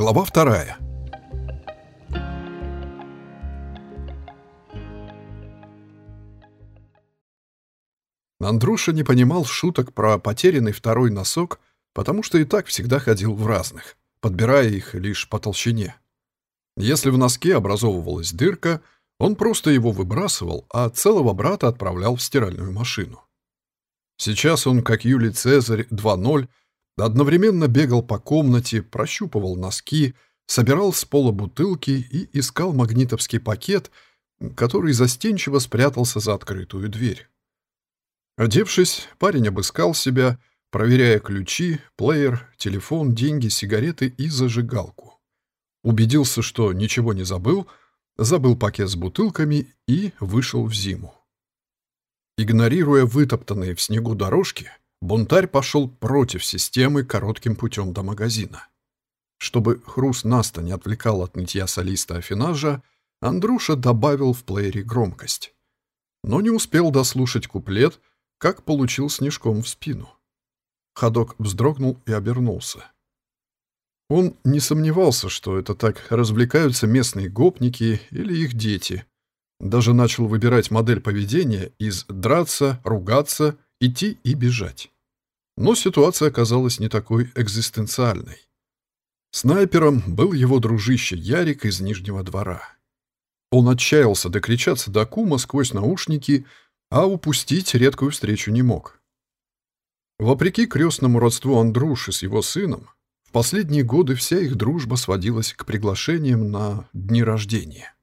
Глава вторая. Андруша не понимал шуток про потерянный второй носок, потому что и так всегда ходил в разных, подбирая их лишь по толщине. Если в носке образовывалась дырка, он просто его выбрасывал, а целого брата отправлял в стиральную машину. Сейчас он, как Юлий Цезарь 2.0, одновременно бегал по комнате, прощупывал носки, собирал с пола бутылки и искал магнитовский пакет, который застенчиво спрятался за открытую дверь. Одевшись, парень обыскал себя, проверяя ключи, плеер, телефон, деньги, сигареты и зажигалку. Убедился, что ничего не забыл, забыл пакет с бутылками и вышел в зиму. Игнорируя вытоптанные в снегу дорожки, бунтарь пошел против системы коротким путем до магазина. Чтобы хруст Наста не отвлекал от нытья солиста Афинажа, Андруша добавил в плеере громкость. Но не успел дослушать куплет, как получил снежком в спину. Ходок вздрогнул и обернулся. Он не сомневался, что это так развлекаются местные гопники или их дети. Даже начал выбирать модель поведения из «драться», «ругаться», «идти» и «бежать». Но ситуация оказалась не такой экзистенциальной. Снайпером был его дружище Ярик из Нижнего двора. Он отчаялся докричаться до кума сквозь наушники, а упустить редкую встречу не мог. Вопреки крестному родству Андруши с его сыном, в последние годы вся их дружба сводилась к приглашениям на дни рождения.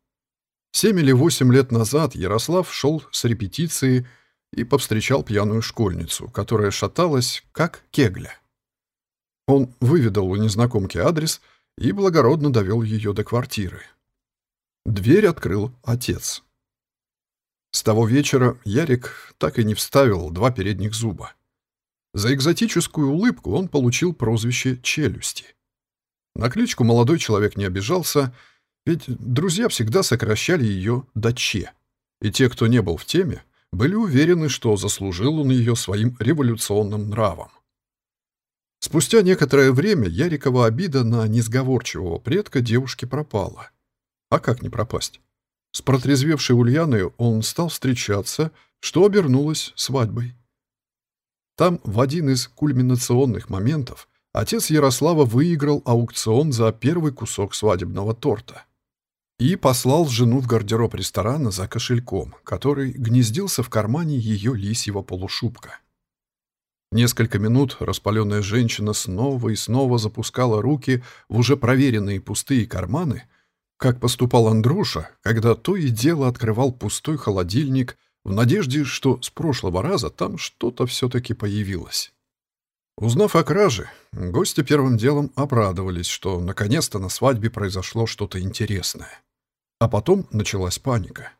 Семь или восемь лет назад Ярослав шел с репетиции и повстречал пьяную школьницу, которая шаталась, как кегля. Он выведал у незнакомки адрес и благородно довел ее до квартиры. Дверь открыл отец. С того вечера Ярик так и не вставил два передних зуба. За экзотическую улыбку он получил прозвище «челюсти». На кличку молодой человек не обижался, ведь друзья всегда сокращали ее до «че», и те, кто не был в теме, были уверены, что заслужил он ее своим революционным нравом. Спустя некоторое время Ярикова обида на несговорчивого предка девушки пропала. А как не пропасть? С протрезвевшей Ульяной он стал встречаться, что обернулось свадьбой. Там в один из кульминационных моментов отец Ярослава выиграл аукцион за первый кусок свадебного торта и послал жену в гардероб ресторана за кошельком, который гнездился в кармане ее лисьего полушубка. Несколько минут распаленная женщина снова и снова запускала руки в уже проверенные пустые карманы, как поступал Андруша, когда то и дело открывал пустой холодильник в надежде, что с прошлого раза там что-то все-таки появилось. Узнав о краже, гости первым делом обрадовались, что наконец-то на свадьбе произошло что-то интересное. А потом началась паника.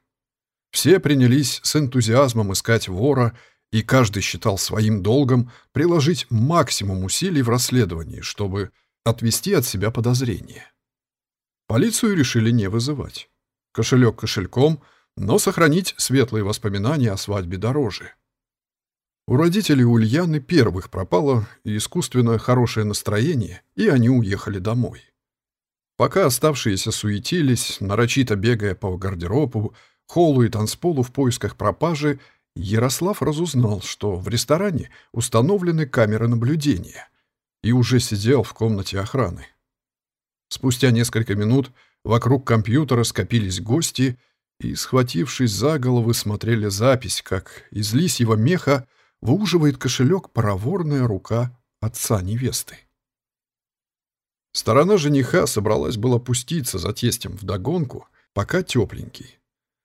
Все принялись с энтузиазмом искать вора, и каждый считал своим долгом приложить максимум усилий в расследовании, чтобы отвести от себя подозрения. Полицию решили не вызывать. Кошелек кошельком — но сохранить светлые воспоминания о свадьбе дороже. У родителей Ульяны первых пропало искусственно хорошее настроение, и они уехали домой. Пока оставшиеся суетились, нарочито бегая по гардеробу, холлу и танцполу в поисках пропажи, Ярослав разузнал, что в ресторане установлены камеры наблюдения, и уже сидел в комнате охраны. Спустя несколько минут вокруг компьютера скопились гости — и, схватившись за головы, смотрели запись, как из лисьего меха выуживает кошелек проворная рука отца невесты. Сторона жениха собралась была пуститься за тестем вдогонку, пока тепленький.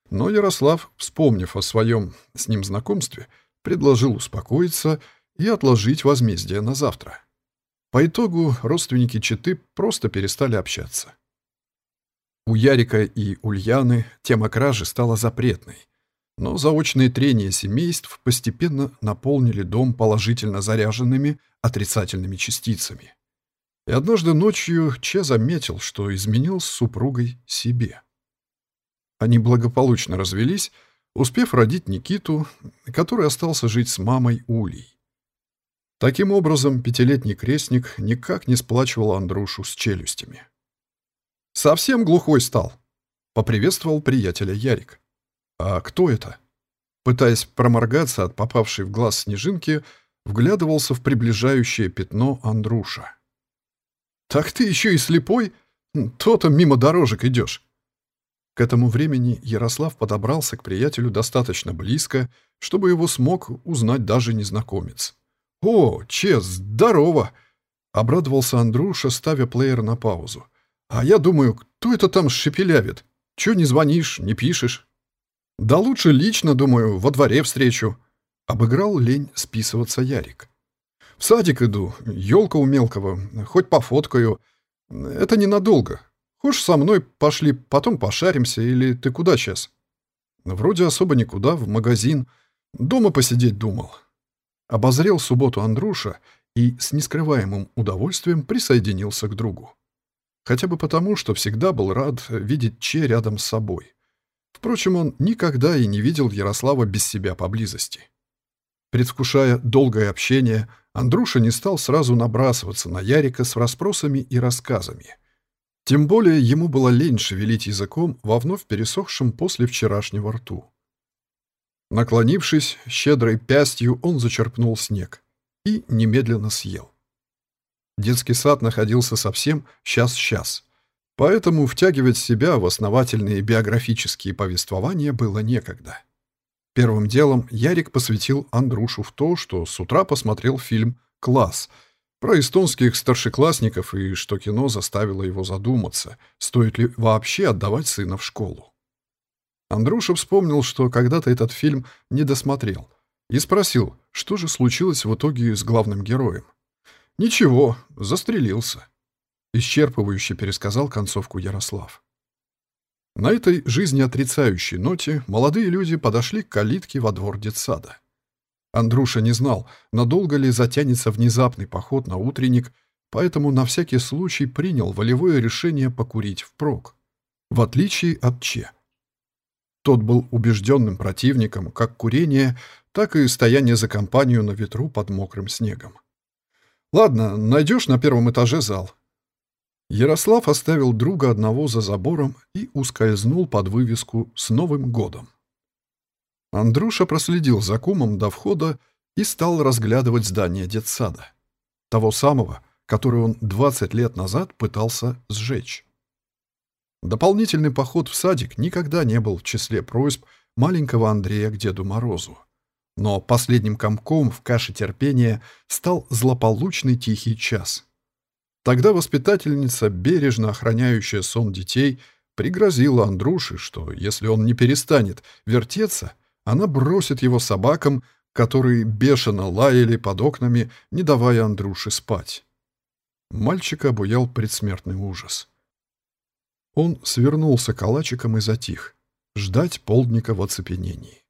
Но Ярослав, вспомнив о своем с ним знакомстве, предложил успокоиться и отложить возмездие на завтра. По итогу родственники Читы просто перестали общаться. У Ярика и Ульяны тема кражи стала запретной, но заочные трения семейств постепенно наполнили дом положительно заряженными отрицательными частицами. И однажды ночью Че заметил, что изменил с супругой себе. Они благополучно развелись, успев родить Никиту, который остался жить с мамой Улей. Таким образом, пятилетний крестник никак не сплачивал Андрушу с челюстями. Совсем глухой стал?» — поприветствовал приятеля Ярик. «А кто это?» Пытаясь проморгаться от попавшей в глаз снежинки, вглядывался в приближающее пятно Андруша. «Так ты еще и слепой? То-то мимо дорожек идешь!» К этому времени Ярослав подобрался к приятелю достаточно близко, чтобы его смог узнать даже незнакомец. «О, Чес, здорово!» — обрадовался Андруша, ставя плеер на паузу. «А я думаю, кто это там шепелявит? Чё не звонишь, не пишешь?» «Да лучше лично, думаю, во дворе встречу», — обыграл лень списываться Ярик. «В садик иду, елка у мелкого, хоть пофоткаю. Это ненадолго. Хочешь, со мной пошли, потом пошаримся, или ты куда сейчас?» «Вроде особо никуда, в магазин. Дома посидеть думал». Обозрел субботу Андруша и с нескрываемым удовольствием присоединился к другу. Хотя бы потому, что всегда был рад видеть Че рядом с собой. Впрочем, он никогда и не видел Ярослава без себя поблизости. Предвкушая долгое общение, Андруша не стал сразу набрасываться на Ярика с расспросами и рассказами. Тем более ему было лень шевелить языком во вновь пересохшем после вчерашнего рту. Наклонившись, щедрой пястью он зачерпнул снег и немедленно съел. Детский сад находился совсем сейчас-сейчас, поэтому втягивать себя в основательные биографические повествования было некогда. Первым делом Ярик посвятил Андрушу в то, что с утра посмотрел фильм «Класс», про эстонских старшеклассников и что кино заставило его задуматься, стоит ли вообще отдавать сына в школу. Андруша вспомнил, что когда-то этот фильм не досмотрел, и спросил, что же случилось в итоге с главным героем. «Ничего, застрелился», — исчерпывающе пересказал концовку Ярослав. На этой жизнеотрицающей ноте молодые люди подошли к калитке во двор детсада. Андруша не знал, надолго ли затянется внезапный поход на утренник, поэтому на всякий случай принял волевое решение покурить впрок, в отличие от Че. Тот был убежденным противником как курения, так и стояния за компанию на ветру под мокрым снегом. «Ладно, найдешь на первом этаже зал». Ярослав оставил друга одного за забором и ускользнул под вывеску «С Новым годом». Андруша проследил за кумом до входа и стал разглядывать здание детсада. Того самого, который он 20 лет назад пытался сжечь. Дополнительный поход в садик никогда не был в числе просьб маленького Андрея к Деду Морозу. Но последним комком в каше терпения стал злополучный тихий час. Тогда воспитательница, бережно охраняющая сон детей, пригрозила Андрюше, что если он не перестанет вертеться, она бросит его собакам, которые бешено лаяли под окнами, не давая Андрюше спать. Мальчика обуял предсмертный ужас. Он свернулся калачиком и затих. Ждать полдника в оцепенении.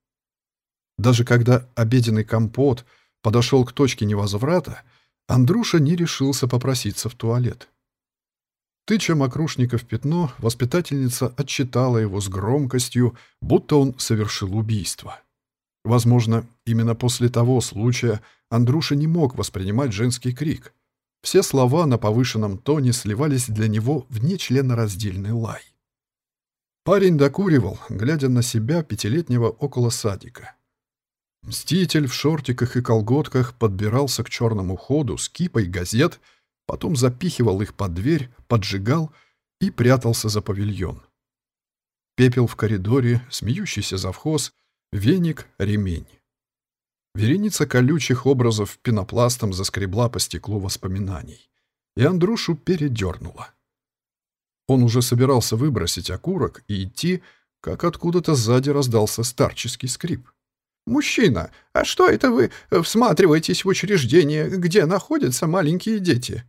Даже когда обеденный компот подошел к точке невозврата, Андруша не решился попроситься в туалет. Тыча мокрушника в пятно, воспитательница отчитала его с громкостью, будто он совершил убийство. Возможно, именно после того случая Андруша не мог воспринимать женский крик. Все слова на повышенном тоне сливались для него в нечленораздельный лай. Парень докуривал, глядя на себя пятилетнего около садика. Мститель в шортиках и колготках подбирался к черному ходу с кипой газет — потом запихивал их под дверь, поджигал и прятался за павильон. Пепел в коридоре, смеющийся завхоз, веник, ремень. Вереница колючих образов пенопластом заскребла по стеклу воспоминаний, и Андрушу передернула. Он уже собирался выбросить окурок и идти, как откуда-то сзади раздался старческий скрип. «Мужчина, а что это вы всматриваетесь в учреждение, где находятся маленькие дети?»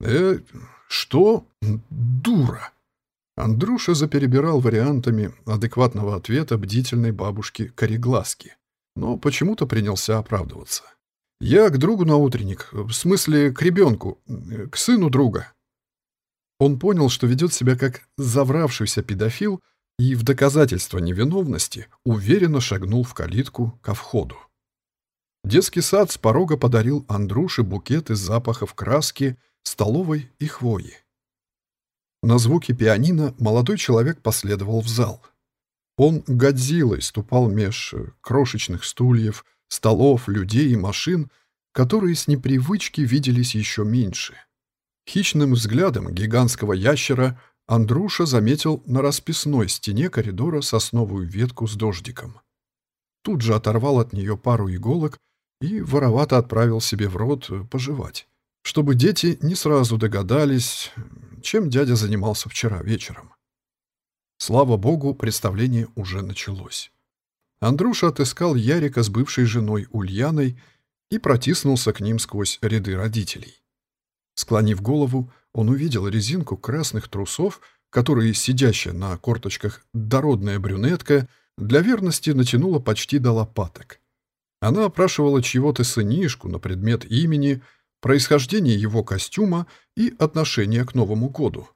«Э, что? Дура!» Андрюша заперебирал вариантами адекватного ответа бдительной бабушки Корегласки, но почему-то принялся оправдываться. «Я к другу на утренник, в смысле к ребенку, к сыну друга». Он понял, что ведет себя как завравшийся педофил и в доказательство невиновности уверенно шагнул в калитку ко входу. Детский сад с порога подарил Андрюше букет из запахов краски, столовой и хвои. На звуки пианино молодой человек последовал в зал. Он годзиллой ступал меж крошечных стульев, столов, людей и машин, которые с непривычки виделись еще меньше. Хищным взглядом гигантского ящера Андруша заметил на расписной стене коридора сосновую ветку с дождиком. Тут же оторвал от нее пару иголок и воровато отправил себе в рот пожевать, чтобы дети не сразу догадались, чем дядя занимался вчера вечером. Слава богу, представление уже началось. Андруша отыскал Ярика с бывшей женой Ульяной и протиснулся к ним сквозь ряды родителей. Склонив голову, он увидел резинку красных трусов, которые, сидящая на корточках дородная брюнетка, для верности натянула почти до лопаток. Она опрашивала чьего-то сынишку на предмет имени, происхождения его костюма и отношения к Новому году.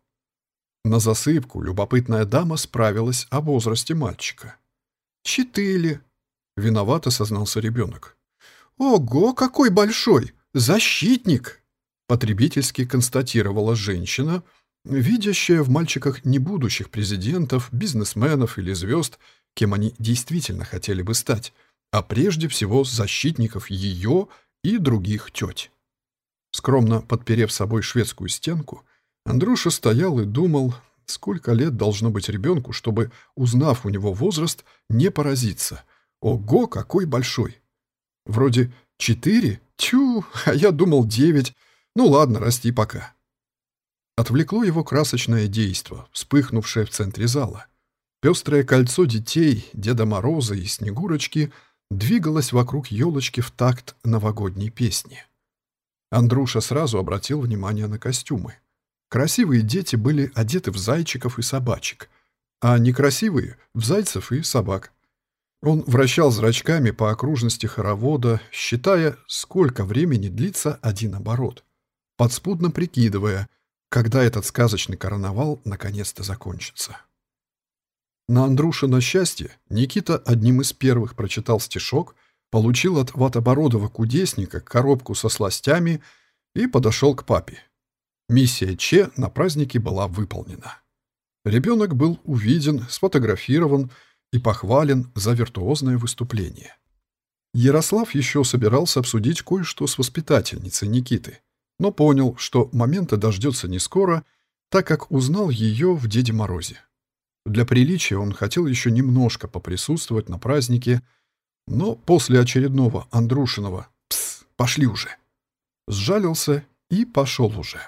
На засыпку любопытная дама справилась о возрасте мальчика. «Четыре», — виновато сознался ребенок. «Ого, какой большой! Защитник!» Потребительски констатировала женщина, видящая в мальчиках не будущих президентов, бизнесменов или звезд, кем они действительно хотели бы стать, а прежде всего защитников ее и других теть. Скромно подперев собой шведскую стенку, Андрюша стоял и думал, сколько лет должно быть ребенку, чтобы, узнав у него возраст, не поразиться. Ого, какой большой! Вроде четыре? Тю, а я думал девять. Ну ладно, расти пока. Отвлекло его красочное действо, вспыхнувшее в центре зала. Пестрое кольцо детей, Деда Мороза и Снегурочки двигалось вокруг елочки в такт новогодней песни. Андруша сразу обратил внимание на костюмы. Красивые дети были одеты в зайчиков и собачек, а некрасивые — в зайцев и собак. Он вращал зрачками по окружности хоровода, считая, сколько времени длится один оборот — подспудно прикидывая, когда этот сказочный карнавал наконец-то закончится. На Андрушина счастье Никита одним из первых прочитал стишок, получил от ватобородого кудесника коробку со сластями и подошел к папе. Миссия Че на празднике была выполнена. Ребенок был увиден, сфотографирован и похвален за виртуозное выступление. Ярослав еще собирался обсудить кое-что с воспитательницей Никиты — но понял, что момента дождется не скоро, так как узнал ее в Деде Морозе. Для приличия он хотел еще немножко поприсутствовать на празднике, но после очередного Андрушиного «Пс, пошли уже!» сжалился и пошел уже.